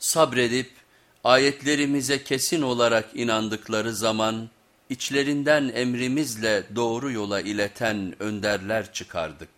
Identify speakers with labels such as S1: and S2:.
S1: Sabredip ayetlerimize kesin olarak inandıkları zaman içlerinden emrimizle doğru yola ileten önderler çıkardık.